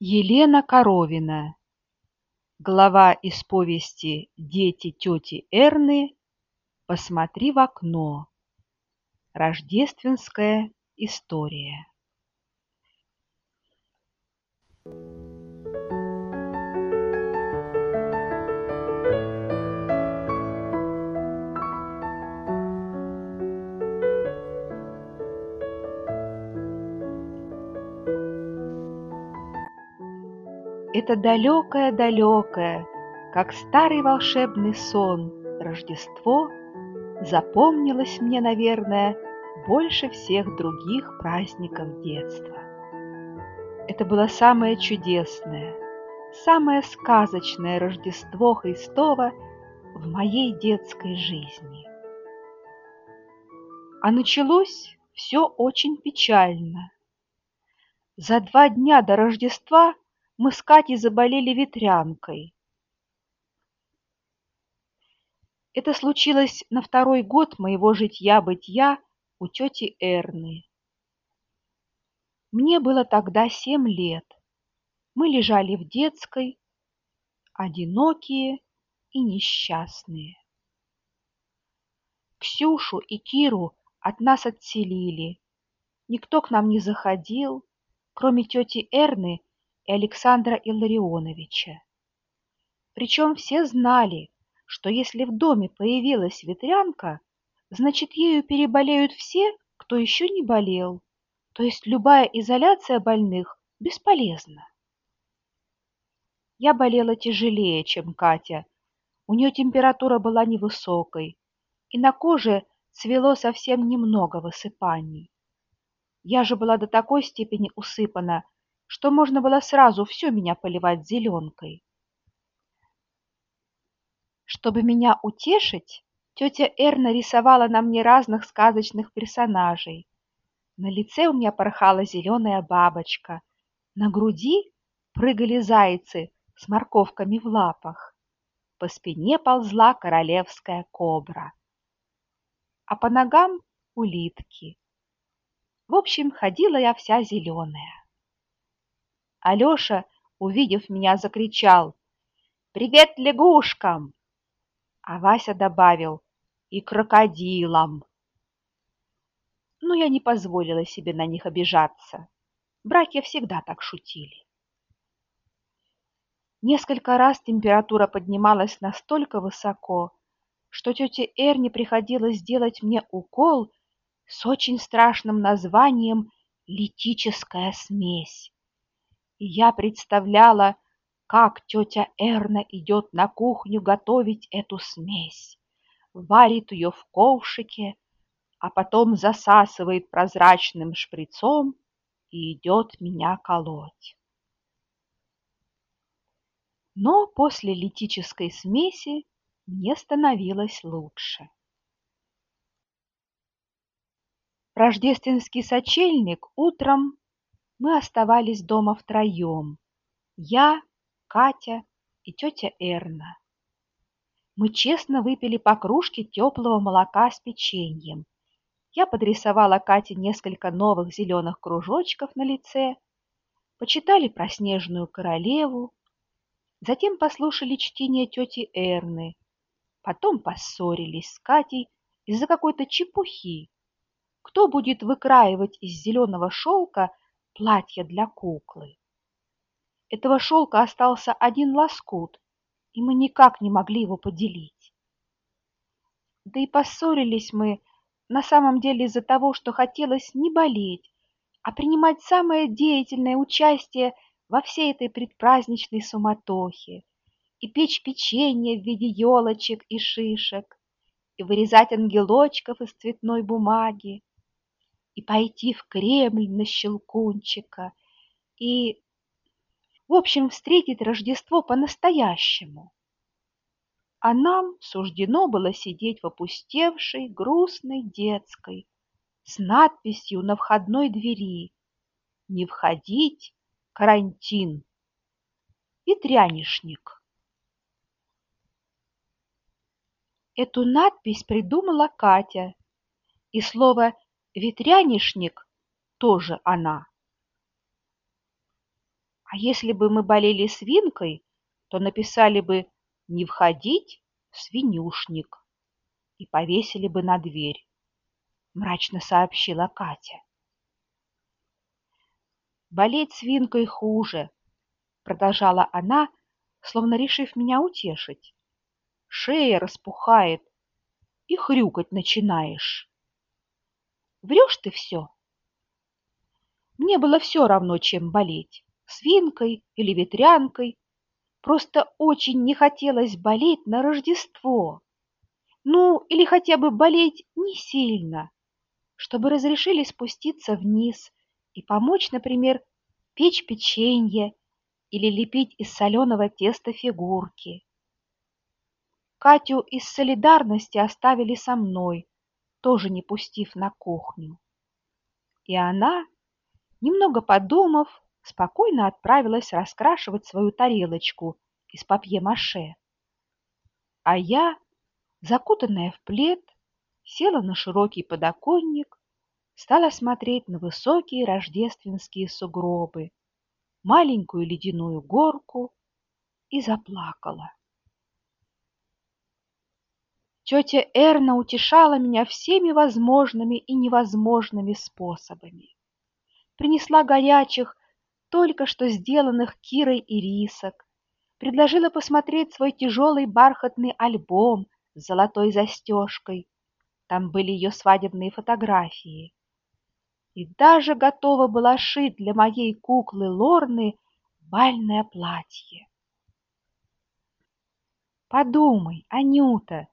Елена Коровина. Глава из повести «Дети тети Эрны. Посмотри в окно». Рождественская история. Это далекое-далекое, как старый волшебный сон, Рождество запомнилось мне, наверное, больше всех других праздников детства. Это было самое чудесное, самое сказочное Рождество Христово в моей детской жизни. А началось все очень печально. За два дня до Рождества – мы с Катей заболели ветрянкой. Это случилось на второй год моего житья-бытия у тети Эрны. Мне было тогда семь лет. Мы лежали в детской, одинокие и несчастные. Ксюшу и Киру от нас отселили. Никто к нам не заходил, кроме тети Эрны и Александра Илларионовича. Причем все знали, что если в доме появилась ветрянка, значит, ею переболеют все, кто еще не болел, то есть любая изоляция больных бесполезна. Я болела тяжелее, чем Катя. У нее температура была невысокой, и на коже цвело совсем немного высыпаний. Я же была до такой степени усыпана, что можно было сразу все меня поливать зеленкой. Чтобы меня утешить, тетя Эрна рисовала на мне разных сказочных персонажей. На лице у меня порхала зеленая бабочка, на груди прыгали зайцы с морковками в лапах, по спине ползла королевская кобра, а по ногам улитки. В общем, ходила я вся зеленая. Алеша, увидев меня, закричал «Привет лягушкам!» А Вася добавил «И крокодилам!» Но я не позволила себе на них обижаться. Братья всегда так шутили. Несколько раз температура поднималась настолько высоко, что тете Эрне приходилось делать мне укол с очень страшным названием «литическая смесь» и я представляла, как тетя Эрна идет на кухню готовить эту смесь, варит ее в ковшике, а потом засасывает прозрачным шприцом и идет меня колоть. Но после литической смеси мне становилось лучше. Рождественский сочельник утром мы оставались дома втроем. Я, Катя и тетя Эрна. Мы честно выпили по кружке теплого молока с печеньем. Я подрисовала Кате несколько новых зеленых кружочков на лице, почитали про снежную королеву, затем послушали чтение тети Эрны, потом поссорились с Катей из-за какой-то чепухи. Кто будет выкраивать из зеленого шелка платье для куклы. Этого шелка остался один лоскут, и мы никак не могли его поделить. Да и поссорились мы на самом деле из-за того, что хотелось не болеть, а принимать самое деятельное участие во всей этой предпраздничной суматохе и печь печенье в виде елочек и шишек, и вырезать ангелочков из цветной бумаги, и пойти в Кремль на Щелкунчика, и, в общем, встретить Рождество по-настоящему. А нам суждено было сидеть в опустевшей, грустной детской с надписью на входной двери «Не входить, карантин» и трянишник. Эту надпись придумала Катя, и слово Ветрянишник тоже она. А если бы мы болели свинкой, то написали бы «Не входить свинюшник» и повесили бы на дверь, мрачно сообщила Катя. Болеть свинкой хуже, продолжала она, словно решив меня утешить. Шея распухает, и хрюкать начинаешь. Врешь ты все. Мне было все равно, чем болеть, свинкой или ветрянкой. Просто очень не хотелось болеть на Рождество. Ну, или хотя бы болеть не сильно, чтобы разрешили спуститься вниз и помочь, например, печь печенье или лепить из соленого теста фигурки. Катю из солидарности оставили со мной, тоже не пустив на кухню. И она, немного подумав, спокойно отправилась раскрашивать свою тарелочку из папье-маше. А я, закутанная в плед, села на широкий подоконник, стала смотреть на высокие рождественские сугробы, маленькую ледяную горку и заплакала. Тетя Эрна утешала меня всеми возможными и невозможными способами. Принесла горячих, только что сделанных Кирой и рисок, предложила посмотреть свой тяжелый бархатный альбом с золотой застежкой. Там были ее свадебные фотографии. И даже готова была шить для моей куклы Лорны бальное платье. Подумай, Анюта,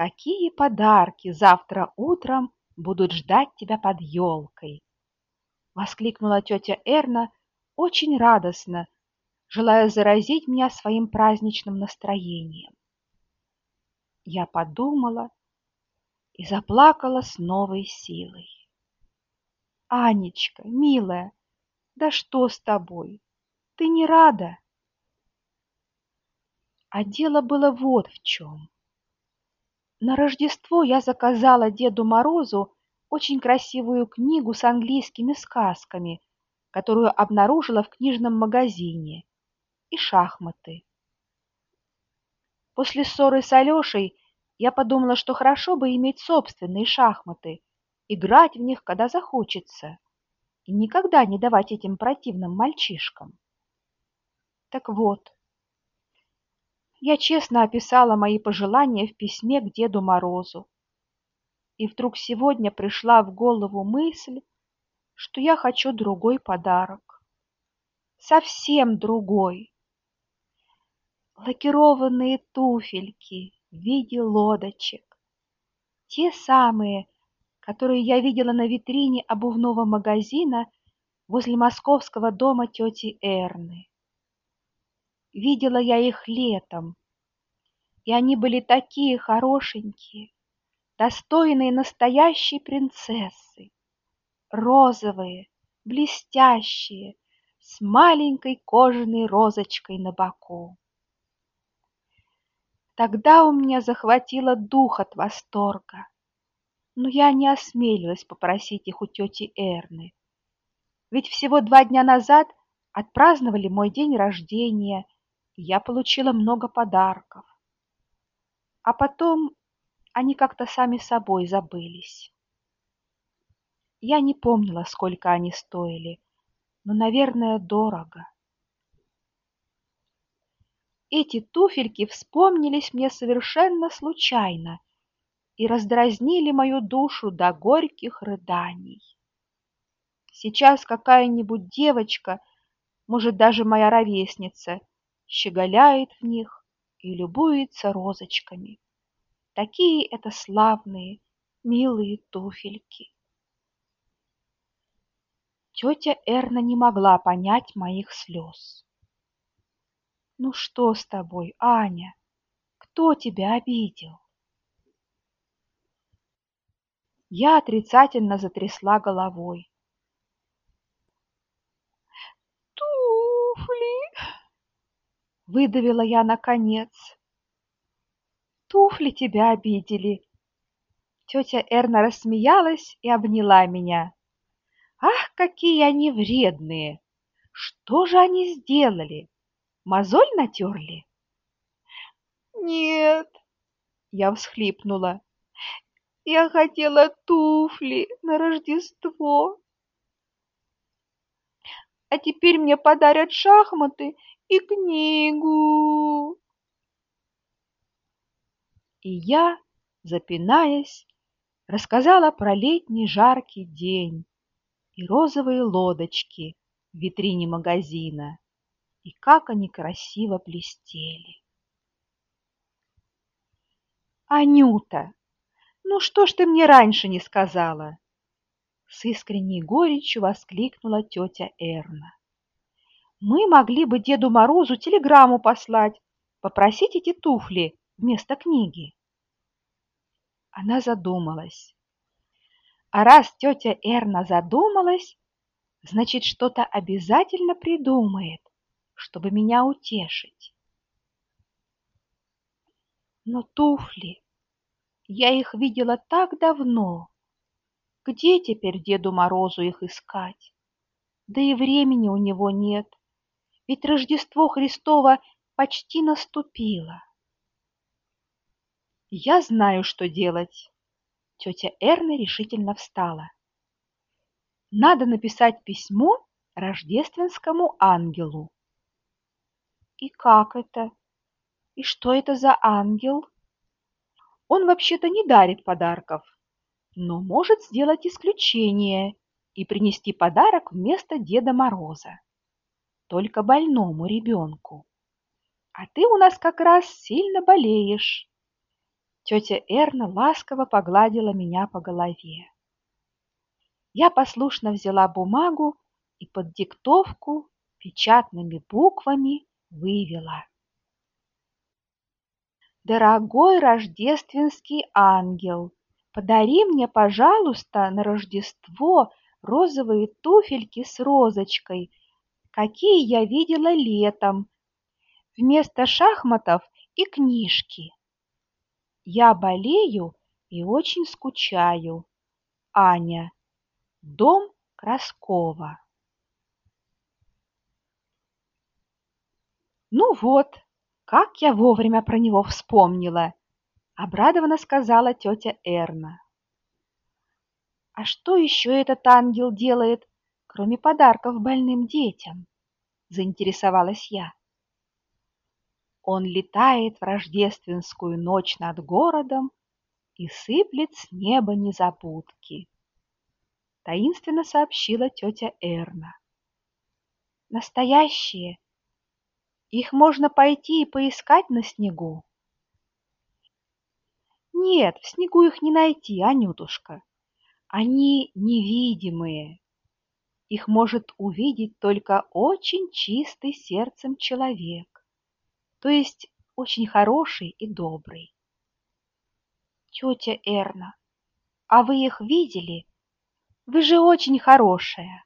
какие подарки завтра утром будут ждать тебя под елкой!» Воскликнула тетя Эрна очень радостно, желая заразить меня своим праздничным настроением. Я подумала и заплакала с новой силой. «Анечка, милая, да что с тобой? Ты не рада?» А дело было вот в чем. На Рождество я заказала Деду Морозу очень красивую книгу с английскими сказками, которую обнаружила в книжном магазине, и шахматы. После ссоры с Алешей я подумала, что хорошо бы иметь собственные шахматы, играть в них, когда захочется, и никогда не давать этим противным мальчишкам. Так вот, я честно описала мои пожелания в письме к Деду Морозу. И вдруг сегодня пришла в голову мысль, что я хочу другой подарок. Совсем другой. Лакированные туфельки в виде лодочек. Те самые, которые я видела на витрине обувного магазина возле московского дома тети Эрны. Видела я их летом, и они были такие хорошенькие, достойные настоящей принцессы, розовые, блестящие, с маленькой кожаной розочкой на боку. Тогда у меня захватило дух от восторга, но я не осмелилась попросить их у тети Эрны. Ведь всего два дня назад отпраздновали мой день рождения – я получила много подарков. А потом они как-то сами собой забылись. Я не помнила, сколько они стоили, но, наверное, дорого. Эти туфельки вспомнились мне совершенно случайно и раздразнили мою душу до горьких рыданий. Сейчас какая-нибудь девочка, может, даже моя ровесница, щеголяет в них и любуется розочками. Такие это славные, милые туфельки. Тетя Эрна не могла понять моих слез. «Ну что с тобой, Аня? Кто тебя обидел?» Я отрицательно затрясла головой. Выдавила я наконец. Туфли тебя обидели. Тетя Эрна рассмеялась и обняла меня. Ах, какие они вредные! Что же они сделали? Мозоль натерли? Нет, я всхлипнула. Я хотела туфли на Рождество. А теперь мне подарят шахматы и книгу. И я, запинаясь, рассказала про летний жаркий день и розовые лодочки в витрине магазина, и как они красиво блестели. Анюта, ну что ж ты мне раньше не сказала? С искренней горечью воскликнула тетя Эрна. Мы могли бы Деду Морозу телеграмму послать, попросить эти туфли вместо книги. Она задумалась. А раз тетя Эрна задумалась, значит, что-то обязательно придумает, чтобы меня утешить. Но туфли, я их видела так давно. Где теперь Деду Морозу их искать? Да и времени у него нет, ведь Рождество Христово почти наступило. Я знаю, что делать. Тетя Эрна решительно встала. Надо написать письмо рождественскому ангелу. И как это? И что это за ангел? Он вообще-то не дарит подарков, но может сделать исключение и принести подарок вместо Деда Мороза. Только больному ребенку. А ты у нас как раз сильно болеешь. Тетя Эрна ласково погладила меня по голове. Я послушно взяла бумагу и под диктовку печатными буквами вывела. Дорогой рождественский ангел, подари мне, пожалуйста, на Рождество розовые туфельки с розочкой, какие я видела летом, вместо шахматов и книжки. Я болею и очень скучаю. Аня. Дом Краскова. Ну вот, как я вовремя про него вспомнила, обрадованно сказала тетя Эрна. А что еще этот ангел делает, кроме подарков больным детям? заинтересовалась я. Он летает в рождественскую ночь над городом и сыплет с неба незабудки. Таинственно сообщила тетя Эрна. Настоящие. Их можно пойти и поискать на снегу. Нет, в снегу их не найти, Анютушка. Они невидимые. Их может увидеть только очень чистый сердцем человек то есть очень хороший и добрый. Тетя Эрна, а вы их видели? Вы же очень хорошая.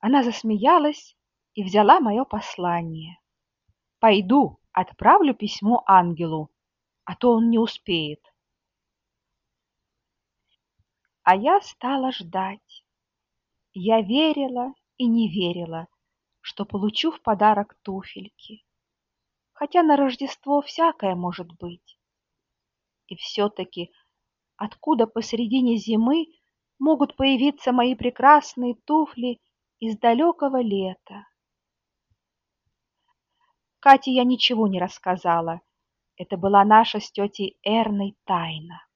Она засмеялась и взяла мое послание. Пойду, отправлю письмо ангелу, а то он не успеет. А я стала ждать. Я верила и не верила, что получу в подарок туфельки хотя на Рождество всякое может быть. И все-таки откуда посредине зимы могут появиться мои прекрасные туфли из далекого лета? Кате я ничего не рассказала. Это была наша с тетей Эрной тайна.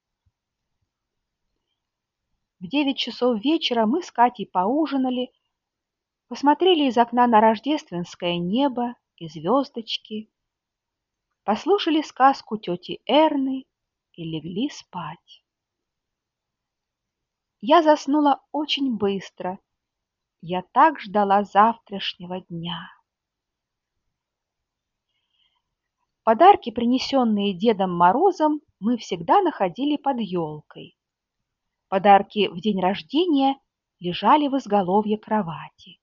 В девять часов вечера мы с Катей поужинали, посмотрели из окна на рождественское небо и звездочки, послушали сказку тети Эрны и легли спать. Я заснула очень быстро. Я так ждала завтрашнего дня. Подарки, принесенные Дедом Морозом, мы всегда находили под елкой. Подарки в день рождения лежали в изголовье кровати.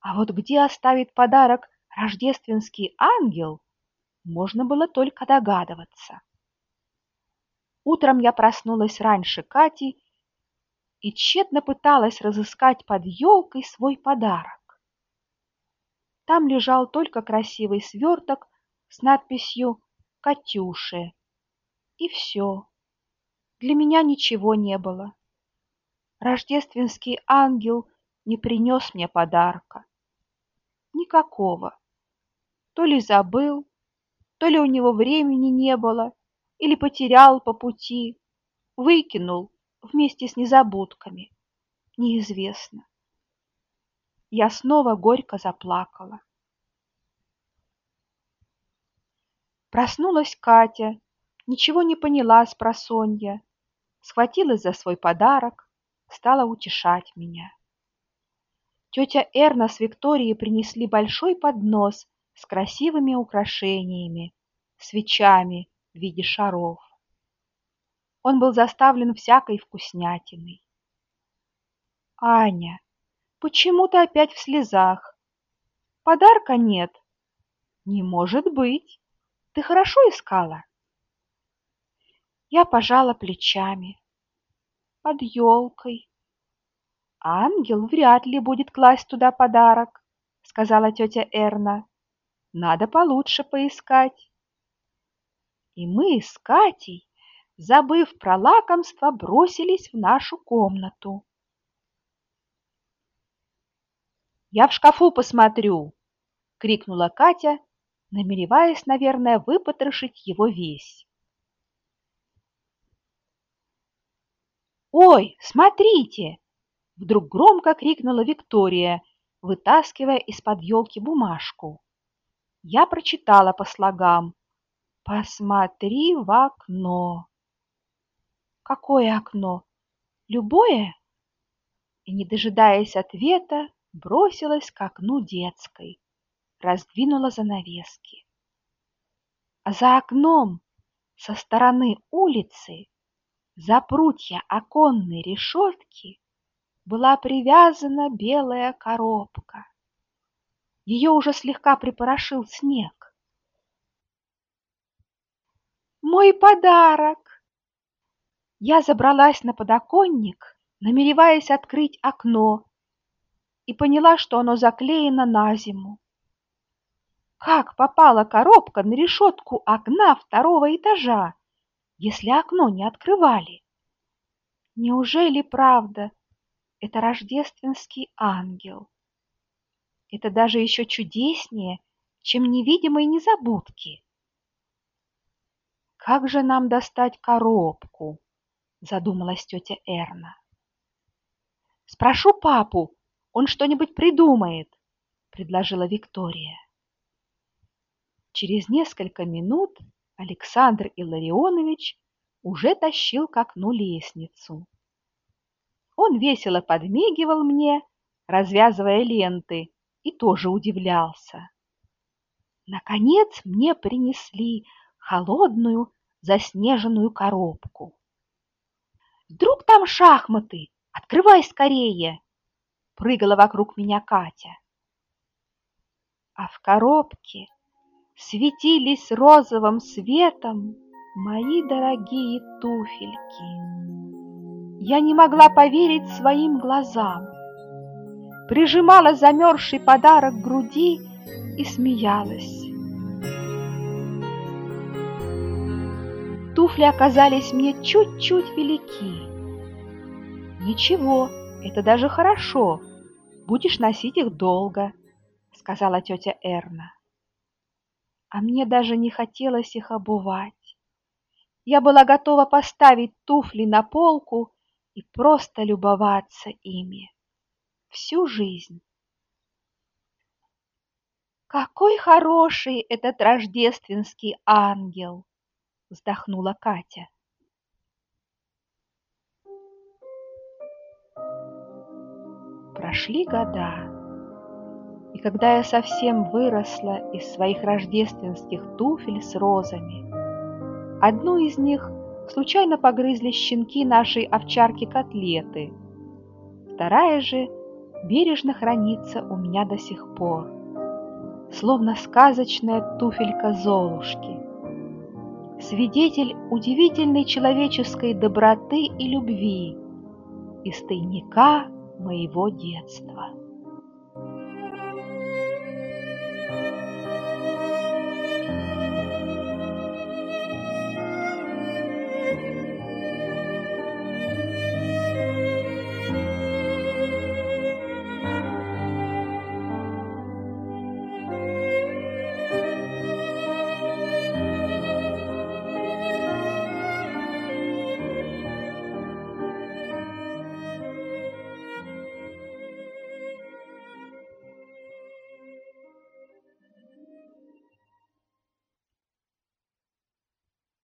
А вот где оставит подарок рождественский ангел, можно было только догадываться. Утром я проснулась раньше Кати и тщетно пыталась разыскать под елкой свой подарок. Там лежал только красивый сверток с надписью «Катюше». И все. Для меня ничего не было. Рождественский ангел не принес мне подарка. Никакого. То ли забыл, то ли у него времени не было, или потерял по пути, выкинул вместе с незабудками. Неизвестно. Я снова горько заплакала. Проснулась Катя, ничего не поняла с просонья, схватилась за свой подарок, стала утешать меня. Тетя Эрна с Викторией принесли большой поднос с красивыми украшениями, свечами в виде шаров. Он был заставлен всякой вкуснятиной. Аня, почему ты опять в слезах? Подарка нет. Не может быть. Ты хорошо искала? Я пожала плечами. Под елкой. Ангел вряд ли будет класть туда подарок, сказала тетя Эрна. Надо получше поискать. И мы с Катей забыв про лакомство, бросились в нашу комнату. «Я в шкафу посмотрю!» — крикнула Катя, намереваясь, наверное, выпотрошить его весь. «Ой, смотрите!» — вдруг громко крикнула Виктория, вытаскивая из-под елки бумажку. Я прочитала по слогам «Посмотри в окно». Какое окно? Любое? И, не дожидаясь ответа, бросилась к окну детской, раздвинула занавески. А за окном со стороны улицы, за прутья оконной решетки, была привязана белая коробка. Ее уже слегка припорошил снег. «Мой подарок!» Я забралась на подоконник, намереваясь открыть окно, и поняла, что оно заклеено на зиму. Как попала коробка на решетку окна второго этажа, если окно не открывали? Неужели правда это рождественский ангел? Это даже еще чудеснее, чем невидимые незабудки. Как же нам достать коробку? задумалась тетя Эрна. Спрошу папу, он что-нибудь придумает, предложила Виктория. Через несколько минут Александр Илларионович уже тащил к окну лестницу. Он весело подмигивал мне, развязывая ленты, и тоже удивлялся. Наконец мне принесли холодную заснеженную коробку. Вдруг там шахматы? Открывай скорее!» Прыгала вокруг меня Катя. А в коробке светились розовым светом мои дорогие туфельки. Я не могла поверить своим глазам. Прижимала замерзший подарок к груди и смеялась. Туфли оказались мне чуть-чуть велики. Ничего, это даже хорошо. Будешь носить их долго, сказала тетя Эрна. А мне даже не хотелось их обувать. Я была готова поставить туфли на полку и просто любоваться ими всю жизнь. Какой хороший этот рождественский ангел! вздохнула Катя. Прошли года, и когда я совсем выросла из своих рождественских туфель с розами, одну из них случайно погрызли щенки нашей овчарки-котлеты, вторая же бережно хранится у меня до сих пор, словно сказочная туфелька Золушки свидетель удивительной человеческой доброты и любви, из тайника моего детства.